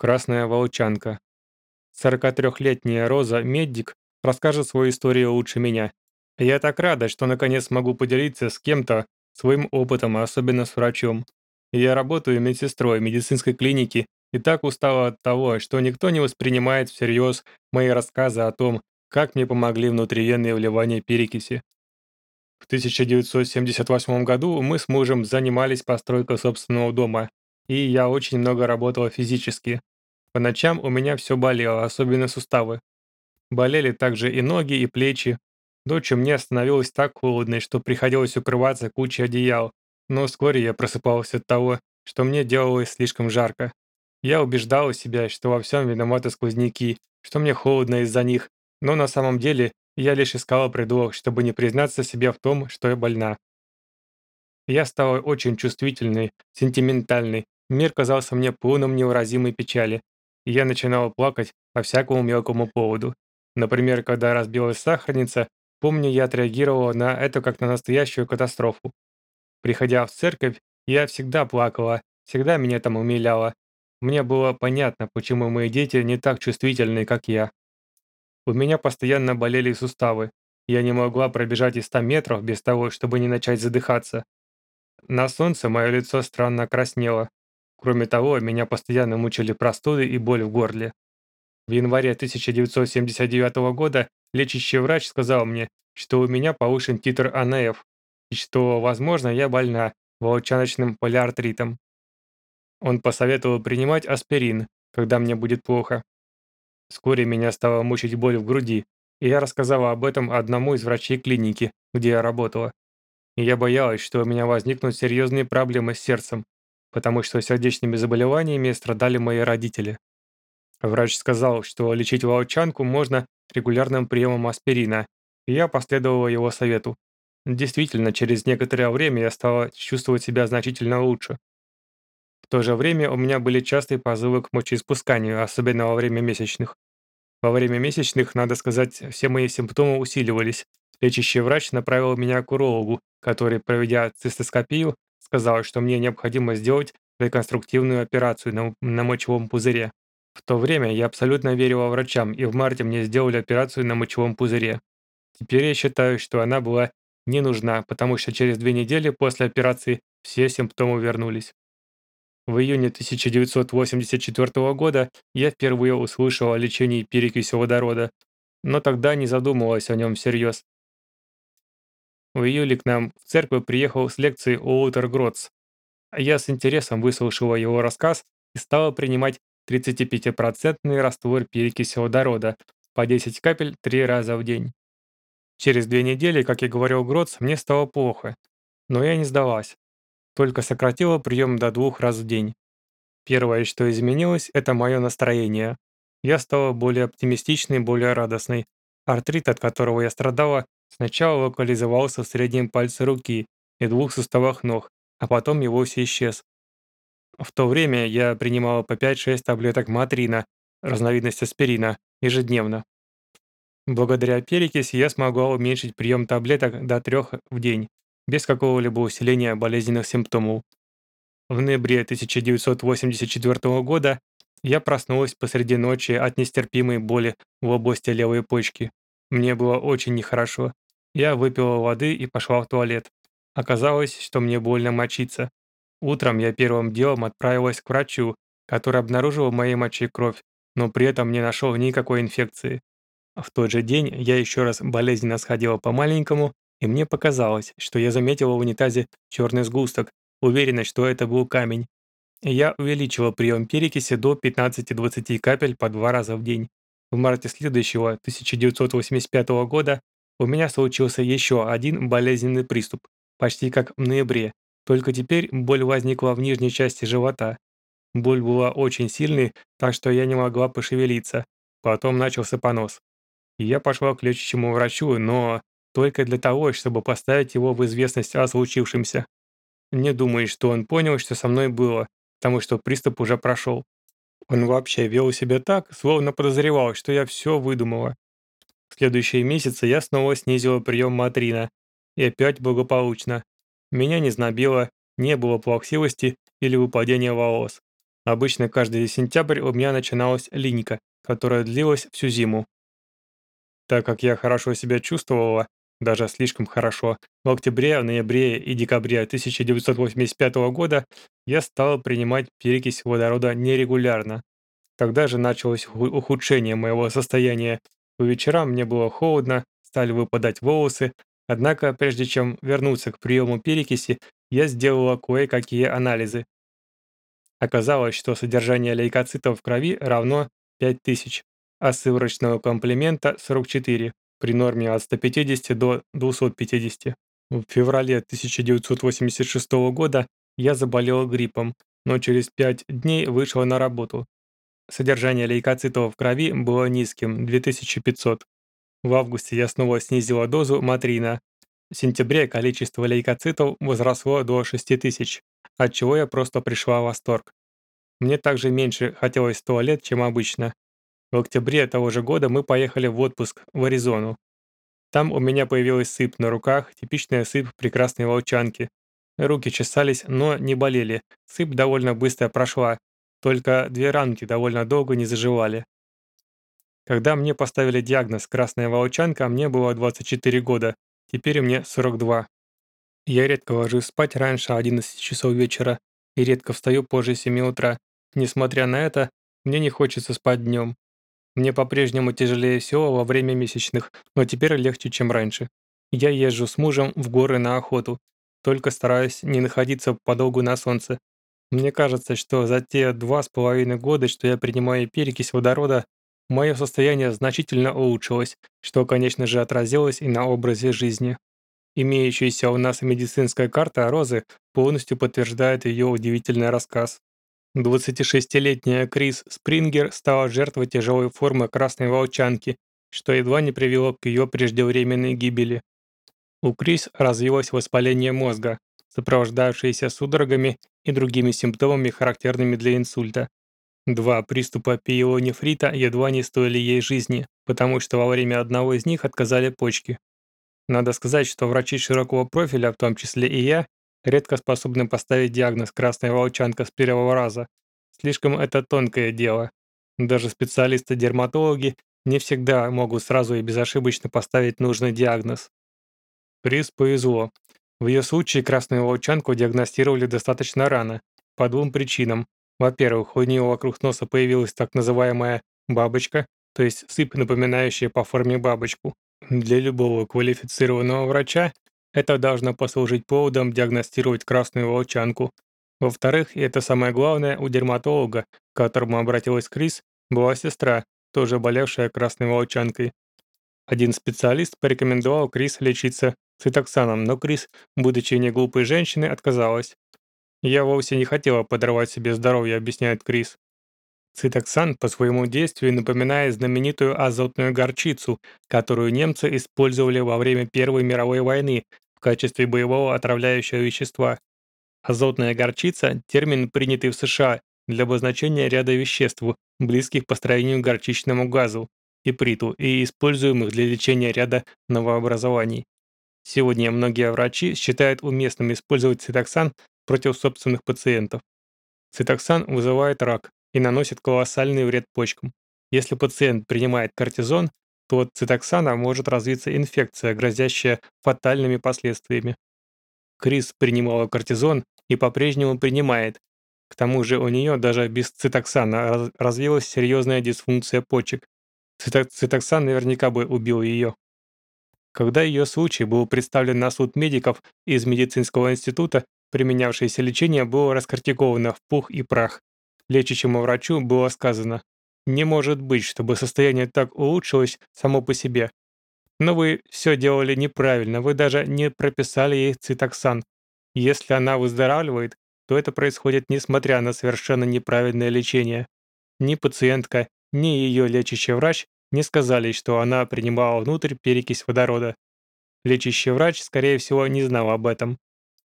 Красная волчанка. 43-летняя Роза Меддик расскажет свою историю лучше меня. Я так рада, что наконец могу поделиться с кем-то своим опытом, особенно с врачом. Я работаю медсестрой медицинской клинике и так устала от того, что никто не воспринимает всерьез мои рассказы о том, как мне помогли внутривенные вливания перекиси. В 1978 году мы с мужем занимались постройкой собственного дома, и я очень много работала физически. По ночам у меня все болело, особенно суставы. Болели также и ноги, и плечи. Ночью мне становилось так холодно, что приходилось укрываться кучей одеял, но вскоре я просыпался от того, что мне делалось слишком жарко. Я убеждала себя, что во всем виноваты сквозняки, что мне холодно из-за них, но на самом деле я лишь искала предлог, чтобы не признаться себе в том, что я больна. Я стала очень чувствительной, сентиментальной, мир казался мне полным невыразимой печали, я начинала плакать по всякому мелкому поводу. Например, когда разбилась сахарница, помню, я отреагировала на это как на настоящую катастрофу. Приходя в церковь, я всегда плакала, всегда меня там умиляло. Мне было понятно, почему мои дети не так чувствительны, как я. У меня постоянно болели суставы. Я не могла пробежать и 100 метров без того, чтобы не начать задыхаться. На солнце мое лицо странно краснело. Кроме того, меня постоянно мучили простуды и боль в горле. В январе 1979 года лечащий врач сказал мне, что у меня повышен титр АНФ, и что, возможно, я больна волчаночным полиартритом. Он посоветовал принимать аспирин, когда мне будет плохо. Вскоре меня стала мучить боль в груди, и я рассказала об этом одному из врачей клиники, где я работала. И я боялась, что у меня возникнут серьезные проблемы с сердцем, потому что сердечными заболеваниями страдали мои родители. Врач сказал, что лечить волчанку можно регулярным приемом аспирина, и я последовала его совету. Действительно, через некоторое время я стала чувствовать себя значительно лучше. В то же время у меня были частые позывы к мочеиспусканию, особенно во время месячных. Во время месячных, надо сказать, все мои симптомы усиливались. Лечащий врач направил меня к урологу, который, проведя цистоскопию, сказал, что мне необходимо сделать реконструктивную операцию на, на мочевом пузыре. В то время я абсолютно верила врачам, и в марте мне сделали операцию на мочевом пузыре. Теперь я считаю, что она была не нужна, потому что через две недели после операции все симптомы вернулись. В июне 1984 года я впервые услышал о лечении перекиси водорода, но тогда не задумывалась о нем всерьез. В июле к нам в церковь приехал с лекции Уолтер Гротс. Я с интересом выслушала его рассказ и стала принимать 35% раствор перекиси водорода по 10 капель 3 раза в день. Через две недели, как и говорил Гроц, мне стало плохо, но я не сдалась, только сократила прием до двух раз в день. Первое, что изменилось, это мое настроение. Я стала более оптимистичной, более радостной. Артрит, от которого я страдала, сначала локализовался в среднем пальце руки и двух суставах ног, а потом и вовсе исчез. В то время я принимала по 5-6 таблеток матрина, разновидность аспирина, ежедневно. Благодаря перекиси я смогла уменьшить прием таблеток до 3 в день, без какого-либо усиления болезненных симптомов. В ноябре 1984 года я проснулась посреди ночи от нестерпимой боли в области левой почки. Мне было очень нехорошо. Я выпила воды и пошла в туалет. Оказалось, что мне больно мочиться. Утром я первым делом отправилась к врачу, который обнаружил в моей моче кровь, но при этом не нашел никакой инфекции. В тот же день я еще раз болезненно сходила по маленькому, и мне показалось, что я заметила в унитазе черный сгусток, уверена, что это был камень. Я увеличила прием перекиси до 15-20 капель по два раза в день. В марте следующего, 1985 года, у меня случился еще один болезненный приступ, почти как в ноябре, только теперь боль возникла в нижней части живота. Боль была очень сильной, так что я не могла пошевелиться. Потом начался понос. Я пошла к лечащему врачу, но только для того, чтобы поставить его в известность о случившемся. Не думаю, что он понял, что со мной было, потому что приступ уже прошел. Он вообще вел себя так, словно подозревал, что я все выдумала. В следующие месяцы я снова снизила прием матрина. И опять благополучно. Меня не знобило, не было плаксивости или выпадения волос. Обычно каждый сентябрь у меня начиналась линька, которая длилась всю зиму. Так как я хорошо себя чувствовала, даже слишком хорошо, в октябре, ноябре и декабре 1985 года я стала принимать перекись водорода нерегулярно. Тогда же началось уху- ухудшение моего состояния. По вечерам мне было холодно, стали выпадать волосы, однако прежде чем вернуться к приему перекиси, я сделала кое-какие анализы. Оказалось, что содержание лейкоцитов в крови равно 5000, а сывороточного комплемента 44 при норме от 150 до 250. В феврале 1986 года я заболел гриппом, но через 5 дней вышел на работу. Содержание лейкоцитов в крови было низким– 2500. В августе я снова снизила дозу матрина. В сентябре количество лейкоцитов возросло до 6000, от чего я просто пришла в восторг. Мне также меньше хотелось в туалет, чем обычно. В октябре того же года мы поехали в отпуск в Аризону. Там у меня появилась сыпь на руках, типичная сыпь прекрасной волчанки. Руки чесались, но не болели. Сыпь довольно быстро прошла. Только две ранки довольно долго не заживали. Когда мне поставили диагноз «красная волчанка», мне было 24 года. Теперь мне 42. Я редко ложусь спать раньше 11 часов вечера и редко встаю позже 7 утра. Несмотря на это, мне не хочется спать днем. Мне по-прежнему тяжелее всего во время месячных, но теперь легче, чем раньше. Я езжу с мужем в горы на охоту, только стараюсь не находиться подолгу на солнце. Мне кажется, что за те два с половиной года, что я принимаю перекись водорода, мое состояние значительно улучшилось, что, конечно же, отразилось и на образе жизни. Имеющаяся у нас медицинская карта Розы полностью подтверждает ее удивительный рассказ. 26-летняя Крис Спрингер стала жертвой тяжелой формы красной волчанки, что едва не привело к ее преждевременной гибели. У Крис развилось воспаление мозга, сопровождающееся судорогами и другими симптомами, характерными для инсульта. Два приступа пиелонефрита едва не стоили ей жизни, потому что во время одного из них отказали почки. Надо сказать, что врачи широкого профиля, в том числе и я, редко способны поставить диагноз «красная волчанка» с первого раза. Слишком это тонкое дело. Даже специалисты-дерматологи не всегда могут сразу и безошибочно поставить нужный диагноз. Приз повезло. В ее случае красную волчанку диагностировали достаточно рано, по двум причинам. Во-первых, у нее вокруг носа появилась так называемая «бабочка», то есть сыпь, напоминающая по форме бабочку. Для любого квалифицированного врача это должно послужить поводом диагностировать красную волчанку. Во-вторых, и это самое главное, у дерматолога, к которому обратилась Крис, была сестра, тоже болевшая красной волчанкой. Один специалист порекомендовал Крис лечиться цитоксаном, но Крис, будучи не глупой женщиной, отказалась. «Я вовсе не хотела подорвать себе здоровье», — объясняет Крис. Цитоксан по своему действию напоминает знаменитую азотную горчицу, которую немцы использовали во время Первой мировой войны в качестве боевого отравляющего вещества. Азотная горчица– термин, принятый в США для обозначения ряда веществ, близких по строению к горчичному газу, иприту и используемых для лечения ряда новообразований. Сегодня многие врачи считают уместным использовать цитоксан против собственных пациентов. Цитоксан вызывает рак, и наносит колоссальный вред почкам. Если пациент принимает кортизон, то от цитоксана может развиться инфекция, грозящая фатальными последствиями. Крис принимала кортизон и по-прежнему принимает. К тому же у нее даже без цитоксана развилась серьезная дисфункция почек. Цитоксан наверняка бы убил ее. Когда ее случай был представлен на суд медиков из медицинского института, применявшееся лечение было раскритиковано в пух и прах. Лечащему врачу было сказано, «Не может быть, чтобы состояние так улучшилось само по себе. Но вы все делали неправильно, вы даже не прописали ей цитоксан. Если она выздоравливает, то это происходит несмотря на совершенно неправильное лечение. Ни пациентка, ни ее лечащий врач не сказали, что она принимала внутрь перекись водорода. Лечащий врач, скорее всего, не знал об этом.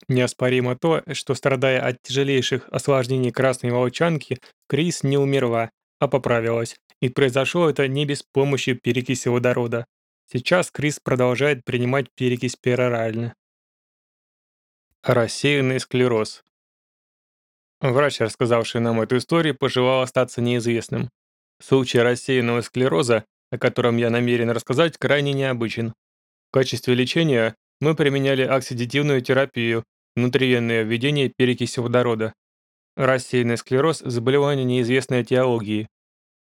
Неоспоримо то, что, страдая от тяжелейших осложнений красной волчанки, Крис не умерла, а поправилась, и произошло это не без помощи перекиси водорода. Сейчас Крис продолжает принимать перекись перорально. Рассеянный склероз. Врач, рассказавший нам эту историю, пожелал остаться неизвестным. Случай рассеянного склероза, о котором я намерен рассказать, крайне необычен. В качестве лечения мы применяли оксидативную терапию, внутривенное введение перекиси водорода. Рассеянный склероз– заболевание неизвестной этиологии.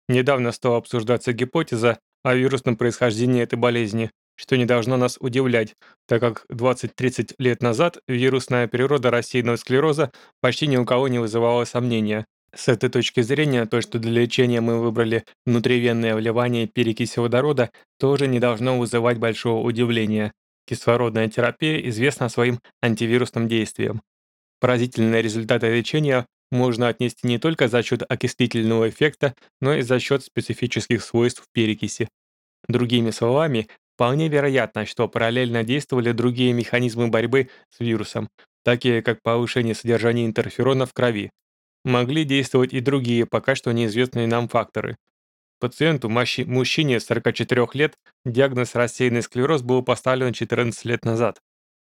Недавно стала обсуждаться гипотеза о вирусном происхождении этой болезни, что не должно нас удивлять, так как 20-30 лет назад вирусная природа рассеянного склероза почти ни у кого не вызывала сомнения. С этой точки зрения, то, что для лечения мы выбрали внутривенное вливание перекиси водорода, тоже не должно вызывать большого удивления. Кислородная терапия известна своим антивирусным действием. Поразительные результаты лечения можно отнести не только за счет окислительного эффекта, но и за счет специфических свойств перекиси. Другими словами, вполне вероятно, что параллельно действовали другие механизмы борьбы с вирусом, такие как повышение содержания интерферона в крови. Могли действовать и другие, пока что неизвестные нам факторы. Пациенту, мужчине 44 лет, диагноз рассеянный склероз был поставлен 14 лет назад.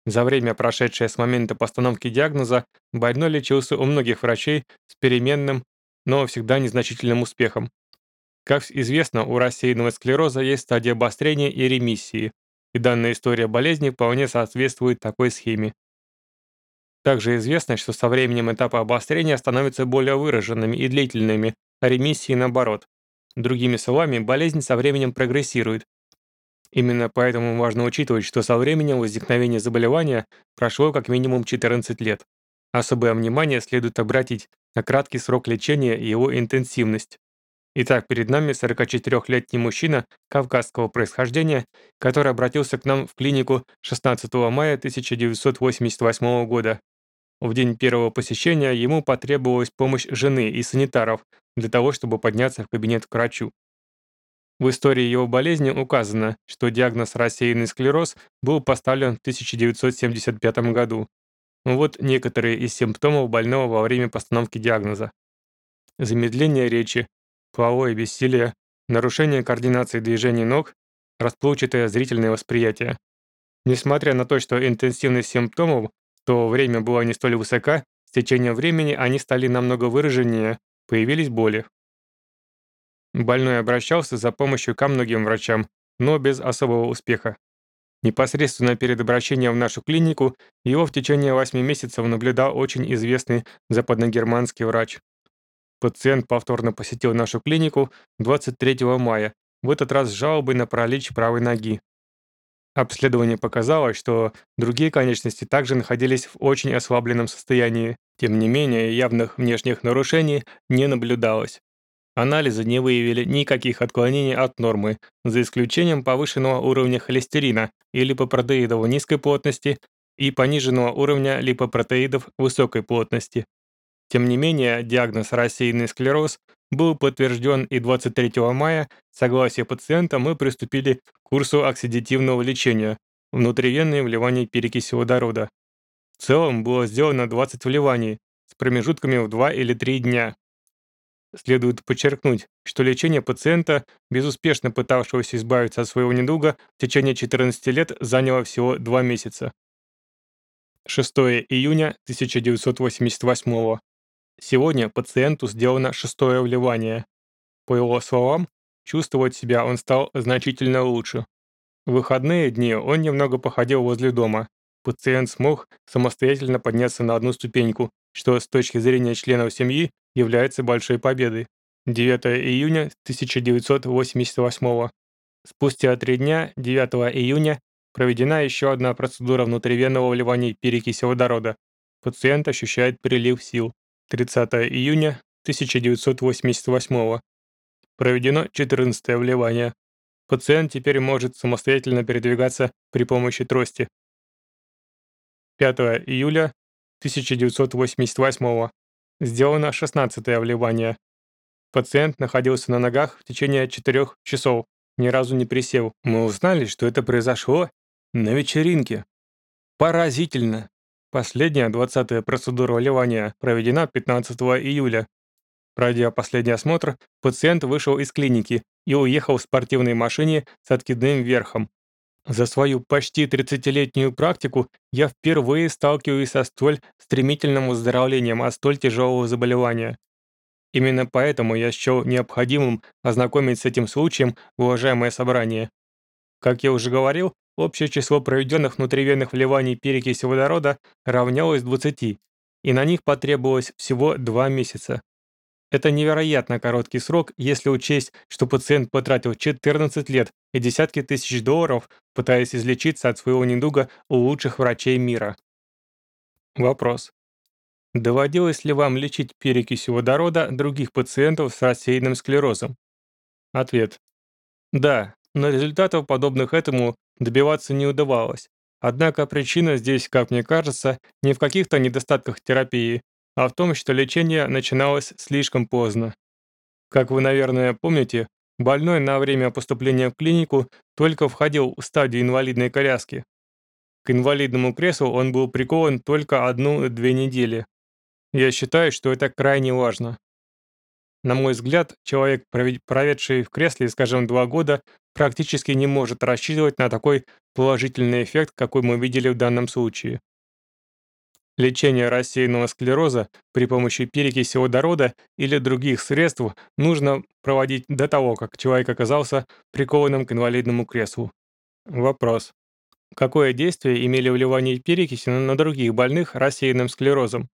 За время, прошедшее с момента постановки диагноза, больной лечился у многих врачей с переменным, но всегда незначительным успехом. Как известно, у рассеянного склероза есть стадия обострения и ремиссии, и данная история болезни вполне соответствует такой схеме. Также известно, что со временем этапы обострения становятся более выраженными и длительными, а ремиссии наоборот. Другими словами, болезнь со временем прогрессирует, Именно поэтому важно учитывать, что со временем возникновения заболевания прошло как минимум 14 лет. Особое внимание следует обратить на краткий срок лечения и его интенсивность. Итак, перед нами 44-летний мужчина кавказского происхождения, который обратился к нам в клинику 16 мая 1988 года. В день первого посещения ему потребовалась помощь жены и санитаров для того, чтобы подняться в кабинет к врачу. В истории его болезни указано, что диагноз рассеянный склероз был поставлен в 1975 году. Вот некоторые из симптомов больного во время постановки диагноза. Замедление речи, половое бессилие, нарушение координации движений ног, расплывчатое зрительное восприятие. Несмотря на то, что интенсивность симптомов то время была не столь высока, с течением времени они стали намного выраженнее, появились боли. Больной обращался за помощью ко многим врачам, но без особого успеха. Непосредственно перед обращением в нашу клинику его в течение 8 месяцев наблюдал очень известный западногерманский врач. Пациент повторно посетил нашу клинику 23 мая, в этот раз с жалобой на паралич правой ноги. Обследование показало, что другие конечности также находились в очень ослабленном состоянии. Тем не менее, явных внешних нарушений не наблюдалось. Анализы не выявили никаких отклонений от нормы, за исключением повышенного уровня холестерина и липопротеидов низкой плотности и пониженного уровня липопротеидов высокой плотности. Тем не менее, диагноз рассеянный склероз был подтвержден и 23 мая, согласие пациента, мы приступили к курсу оксидативного лечения, внутривенное вливание перекиси водорода. В целом было сделано 20 вливаний с промежутками в 2 или 3 дня. Следует подчеркнуть, что лечение пациента, безуспешно пытавшегося избавиться от своего недуга, в течение 14 лет заняло всего 2 месяца. 6 июня 1988 Сегодня пациенту сделано шестое вливание. По его словам, чувствовать себя он стал значительно лучше. В выходные дни он немного походил возле дома. Пациент смог самостоятельно подняться на одну ступеньку, что с точки зрения членов семьи является большой победой. 9 июня 1988 Спустя три дня, 9 июня, проведена еще одна процедура внутривенного вливания перекиси водорода. Пациент ощущает прилив сил. 30 июня 1988 Проведено 14 вливание. Пациент теперь может самостоятельно передвигаться при помощи трости. 5 июля 1988 Сделано 16-е вливание. Пациент находился на ногах в течение 4 часов, ни разу не присел. Мы узнали, что это произошло на вечеринке. Поразительно. Последняя 20-я процедура вливания проведена 15 июля. Пройдя последний осмотр, пациент вышел из клиники и уехал в спортивной машине с откидным верхом. За свою почти 30-летнюю практику я впервые сталкиваюсь со столь стремительным выздоровлением от столь тяжелого заболевания. Именно поэтому я счел необходимым ознакомить с этим случаем уважаемое собрание. Как я уже говорил, общее число проведенных внутривенных вливаний перекиси водорода равнялось 20, и на них потребовалось всего 2 месяца. Это невероятно короткий срок, если учесть, что пациент потратил 14 лет и десятки тысяч долларов, пытаясь излечиться от своего недуга у лучших врачей мира. Вопрос. Доводилось ли вам лечить перекисью водорода других пациентов с рассеянным склерозом? Ответ. Да, но результатов, подобных этому, добиваться не удавалось. Однако причина здесь, как мне кажется, не в каких-то недостатках терапии, а в том, что лечение начиналось слишком поздно. Как вы, наверное, помните, больной на время поступления в клинику только входил в стадию инвалидной коляски. К инвалидному креслу он был прикован только одну-две недели. Я считаю, что это крайне важно. На мой взгляд, человек, проведший в кресле, скажем, два года, практически не может рассчитывать на такой положительный эффект, какой мы видели в данном случае. Лечение рассеянного склероза при помощи перекиси водорода или других средств нужно проводить до того, как человек оказался прикованным к инвалидному креслу. Вопрос. Какое действие имели вливания перекиси на других больных рассеянным склерозом?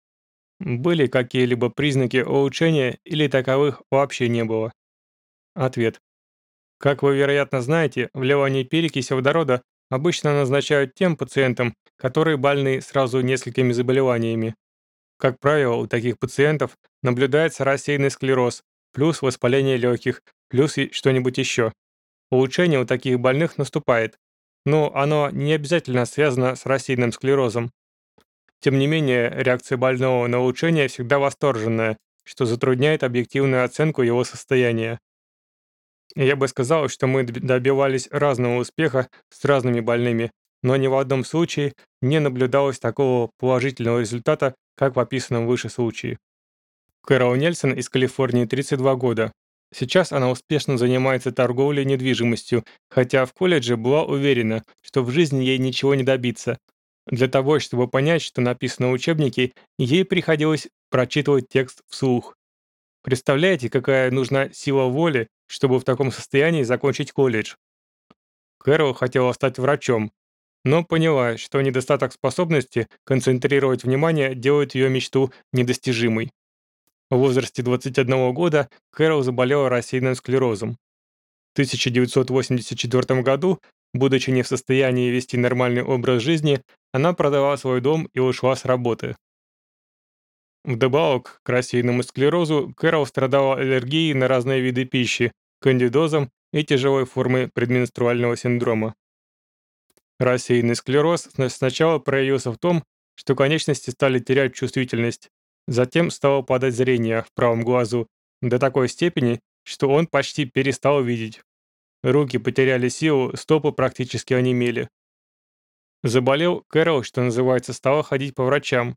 Были какие-либо признаки улучшения или таковых вообще не было? Ответ. Как вы, вероятно, знаете, вливание перекиси водорода обычно назначают тем пациентам, которые больны сразу несколькими заболеваниями. Как правило, у таких пациентов наблюдается рассеянный склероз, плюс воспаление легких, плюс что-нибудь еще. Улучшение у таких больных наступает, но оно не обязательно связано с рассеянным склерозом. Тем не менее, реакция больного на улучшение всегда восторженная, что затрудняет объективную оценку его состояния. Я бы сказал, что мы добивались разного успеха с разными больными, но ни в одном случае не наблюдалось такого положительного результата, как в описанном выше случае. Кэрол Нельсон из Калифорнии 32 года. Сейчас она успешно занимается торговлей недвижимостью, хотя в колледже была уверена, что в жизни ей ничего не добиться. Для того, чтобы понять, что написано в учебнике, ей приходилось прочитывать текст вслух. Представляете, какая нужна сила воли, чтобы в таком состоянии закончить колледж? Кэрол хотела стать врачом, но поняла, что недостаток способности концентрировать внимание делает ее мечту недостижимой. В возрасте 21 года Кэрол заболела рассеянным склерозом. В 1984 году, будучи не в состоянии вести нормальный образ жизни, она продала свой дом и ушла с работы. Вдобавок к рассеянному склерозу Кэрол страдала аллергией на разные виды пищи, кандидозом и тяжелой формой предменструального синдрома. Рассеянный склероз сначала проявился в том, что конечности стали терять чувствительность, затем стало падать зрение в правом глазу до такой степени, что он почти перестал видеть. Руки потеряли силу, стопы практически онемели. Заболел Кэрол, что называется, стала ходить по врачам,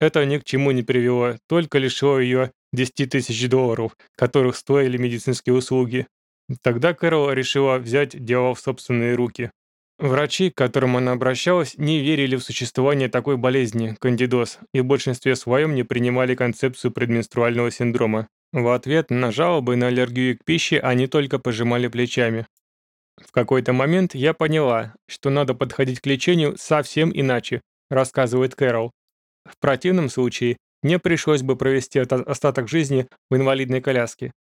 это ни к чему не привело, только лишило ее 10 тысяч долларов, которых стоили медицинские услуги. Тогда Кэрол решила взять дело в собственные руки. Врачи, к которым она обращалась, не верили в существование такой болезни, кандидоз, и в большинстве своем не принимали концепцию предменструального синдрома. В ответ на жалобы на аллергию к пище они только пожимали плечами. В какой-то момент я поняла, что надо подходить к лечению совсем иначе, рассказывает Кэрол. В противном случае мне пришлось бы провести остаток жизни в инвалидной коляске.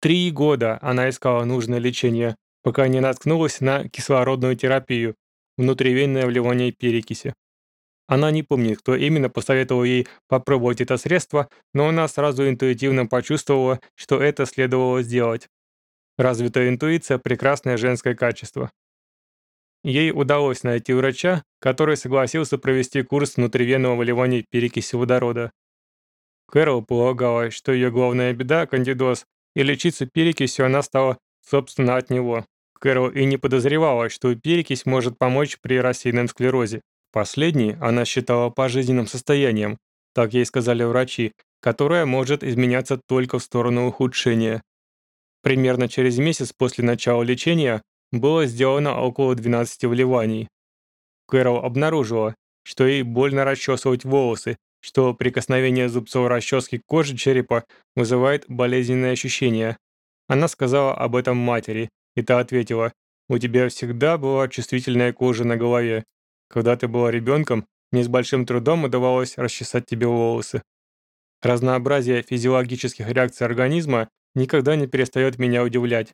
Три года она искала нужное лечение, пока не наткнулась на кислородную терапию, внутривенное вливание перекиси. Она не помнит, кто именно посоветовал ей попробовать это средство, но она сразу интуитивно почувствовала, что это следовало сделать. Развитая интуиция – прекрасное женское качество. Ей удалось найти врача, который согласился провести курс внутривенного выливания перекиси водорода. Кэрол полагала, что ее главная беда – кандидоз, и лечиться перекисью она стала, собственно, от него. Кэрол и не подозревала, что перекись может помочь при рассеянном склерозе. Последний она считала пожизненным состоянием, так ей сказали врачи, которое может изменяться только в сторону ухудшения. Примерно через месяц после начала лечения было сделано около 12 вливаний. Кэрол обнаружила, что ей больно расчесывать волосы, что прикосновение зубцов расчески к коже черепа вызывает болезненные ощущения. Она сказала об этом матери, и та ответила, «У тебя всегда была чувствительная кожа на голове. Когда ты была ребенком, мне с большим трудом удавалось расчесать тебе волосы». Разнообразие физиологических реакций организма никогда не перестает меня удивлять.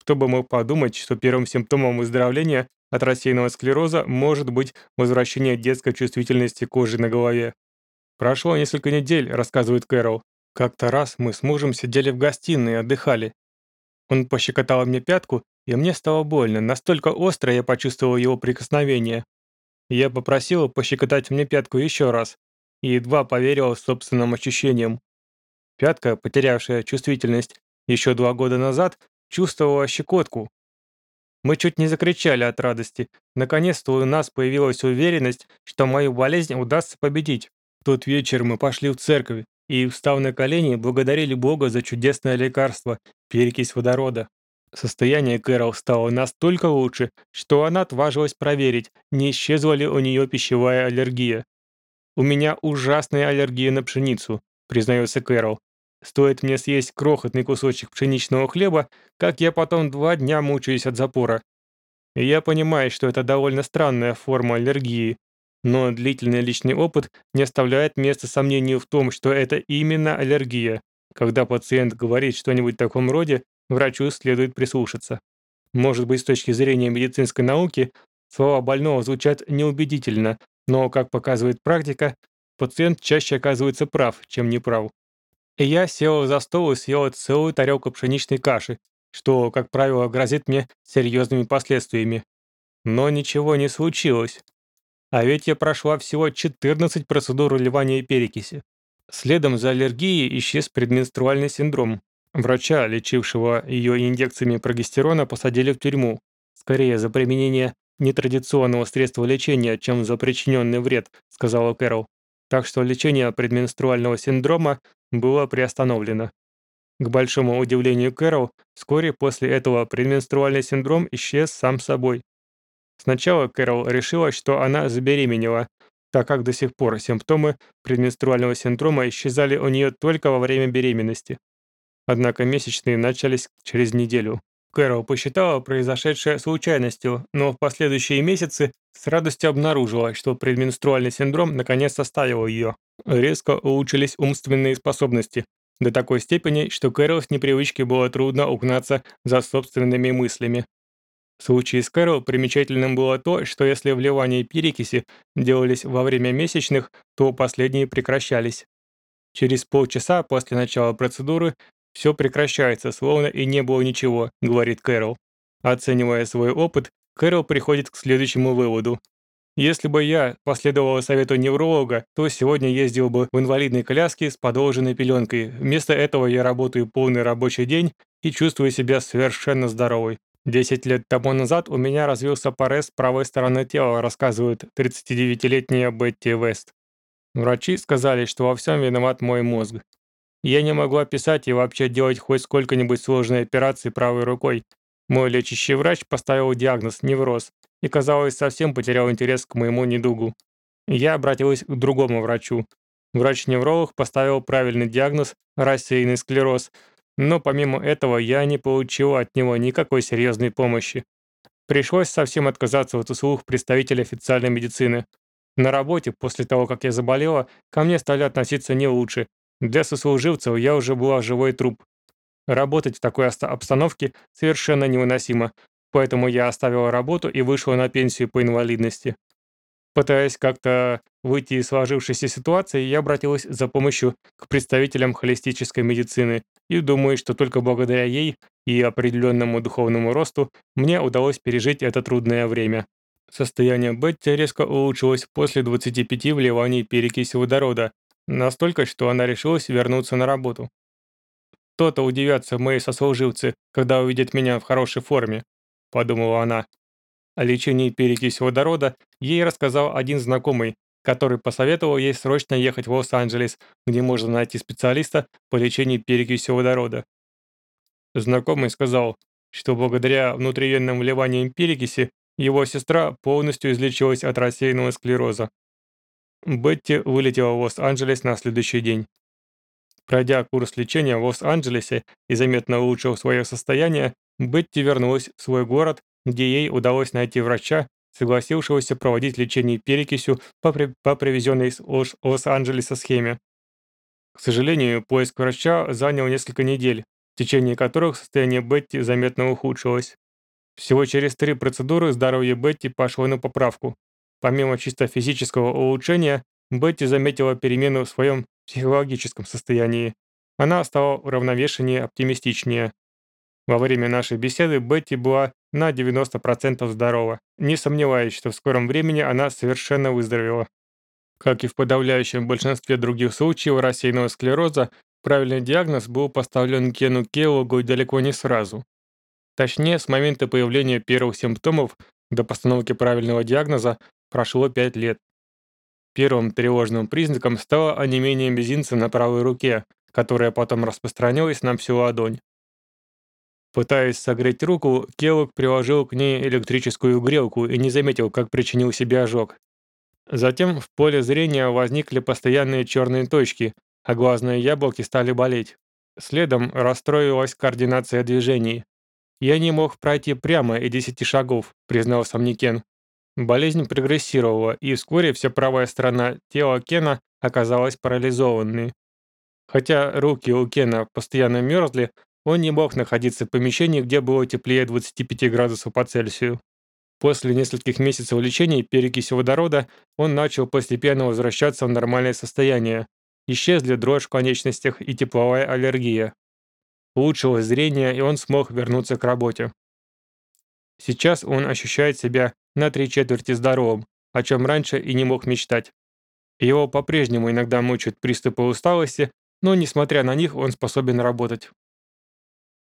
Кто бы мог подумать, что первым симптомом выздоровления от рассеянного склероза может быть возвращение детской чувствительности кожи на голове. «Прошло несколько недель», — рассказывает Кэрол. «Как-то раз мы с мужем сидели в гостиной и отдыхали. Он пощекотал мне пятку, и мне стало больно, настолько остро я почувствовал его прикосновение. Я попросил пощекотать мне пятку еще раз, и едва поверил собственным ощущениям. Пятка, потерявшая чувствительность еще два года назад, чувствовала щекотку. Мы чуть не закричали от радости. Наконец-то у нас появилась уверенность, что мою болезнь удастся победить. В тот вечер мы пошли в церковь и, встав на колени, благодарили Бога за чудесное лекарство – перекись водорода. Состояние Кэрол стало настолько лучше, что она отважилась проверить, не исчезла ли у нее пищевая аллергия. «У меня ужасная аллергия на пшеницу», – признается Кэрол. «Стоит мне съесть крохотный кусочек пшеничного хлеба, как я потом два дня мучаюсь от запора. И я понимаю, что это довольно странная форма аллергии, но длительный личный опыт не оставляет места сомнению в том, что это именно аллергия. Когда пациент говорит что-нибудь в таком роде, врачу следует прислушаться. Может быть, с точки зрения медицинской науки, слова больного звучат неубедительно, но, как показывает практика, пациент чаще оказывается прав, чем неправ. И я сел за стол и съел целую тарелку пшеничной каши, что, как правило, грозит мне серьезными последствиями. Но ничего не случилось. А ведь я прошла всего 14 процедур уливания перекиси. Следом за аллергией исчез предменструальный синдром. Врача, лечившего ее инъекциями прогестерона, посадили в тюрьму. Скорее за применение нетрадиционного средства лечения, чем за причиненный вред, сказала Кэрол. Так что лечение предменструального синдрома было приостановлено. К большому удивлению Кэрол, вскоре после этого предменструальный синдром исчез сам собой. Сначала Кэрол решила, что она забеременела, так как до сих пор симптомы предменструального синдрома исчезали у нее только во время беременности. Однако месячные начались через неделю. Кэрол посчитала произошедшее случайностью, но в последующие месяцы с радостью обнаружила, что предменструальный синдром наконец оставил ее. Резко улучшились умственные способности, до такой степени, что Кэрол с непривычки было трудно угнаться за собственными мыслями. В случае с Кэрол примечательным было то, что если вливания перекиси делались во время месячных, то последние прекращались. Через полчаса после начала процедуры все прекращается, словно и не было ничего, говорит Кэрол. Оценивая свой опыт, Кэрол приходит к следующему выводу. Если бы я последовал совету невролога, то сегодня ездил бы в инвалидной коляске с подложенной пеленкой. Вместо этого я работаю полный рабочий день и чувствую себя совершенно здоровой. Десять лет тому назад у меня развился порез правой стороны тела, рассказывает 39-летняя Бетти Вест. Врачи сказали, что во всем виноват мой мозг. Я не могла писать и вообще делать хоть сколько-нибудь сложные операции правой рукой. Мой лечащий врач поставил диагноз невроз и, казалось, совсем потерял интерес к моему недугу. Я обратилась к другому врачу. Врач-невролог поставил правильный диагноз рассеянный склероз, но помимо этого я не получил от него никакой серьезной помощи. Пришлось совсем отказаться от услуг представителей официальной медицины. На работе, после того, как я заболела, ко мне стали относиться не лучше. Для сослуживцев я уже была живой труп. Работать в такой обстановке совершенно невыносимо, поэтому я оставила работу и вышла на пенсию по инвалидности. Пытаясь как-то выйти из сложившейся ситуации, я обратилась за помощью к представителям холистической медицины и думаю, что только благодаря ей и определенному духовному росту мне удалось пережить это трудное время. Состояние Бетти резко улучшилось после 25 вливаний перекиси водорода, настолько, что она решилась вернуться на работу. «То-то удивятся мои сослуживцы, когда увидят меня в хорошей форме», — подумала она. О лечении перекиси водорода ей рассказал один знакомый, который посоветовал ей срочно ехать в Лос-Анджелес, где можно найти специалиста по лечению перекиси водорода. Знакомый сказал, что благодаря внутривенным вливаниям перекиси его сестра полностью излечилась от рассеянного склероза. Бетти вылетела в Лос-Анджелес на следующий день. Пройдя курс лечения в Лос-Анджелесе и заметно улучшив свое состояние, Бетти вернулась в свой город, где ей удалось найти врача, согласившегося проводить лечение перекисью по, при по привезенной из Лос-Анджелеса схеме. К сожалению, поиск врача занял несколько недель, в течение которых состояние Бетти заметно ухудшилось. Всего через три процедуры здоровье Бетти пошло на поправку. Помимо чисто физического улучшения, Бетти заметила перемену в своем психологическом состоянии. Она стала уравновешеннее, оптимистичнее. Во время нашей беседы Бетти была на 90% здорова, не сомневаясь, что в скором времени она совершенно выздоровела. Как и в подавляющем большинстве других случаев рассеянного склероза, правильный диагноз был поставлен Кену Келлогу далеко не сразу. Точнее, с момента появления первых симптомов до постановки правильного диагноза прошло 5 лет. Первым тревожным признаком стало онемение мизинца на правой руке, которое потом распространилось на всю ладонь. Пытаясь согреть руку, Келлог приложил к ней электрическую грелку и не заметил, как причинил себе ожог. Затем в поле зрения возникли постоянные черные точки, а глазные яблоки стали болеть. Следом расстроилась координация движений. «Я не мог пройти прямо и десяти шагов», — признался мне Кен. Болезнь прогрессировала, и вскоре вся правая сторона тела Кена оказалась парализованной. Хотя руки у Кена постоянно мерзли, он не мог находиться в помещении, где было теплее 25 градусов по Цельсию. После нескольких месяцев лечения перекиси водорода он начал постепенно возвращаться в нормальное состояние. Исчезли дрожь в конечностях и тепловая аллергия. Улучшилось зрение, и он смог вернуться к работе. Сейчас он ощущает себя на три четверти здоровым, о чем раньше и не мог мечтать. Его по-прежнему иногда мучают приступы усталости, но, несмотря на них, он способен работать.